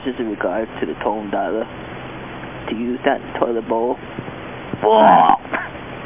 This is in regards to the tone dialer. To use that toilet bowl.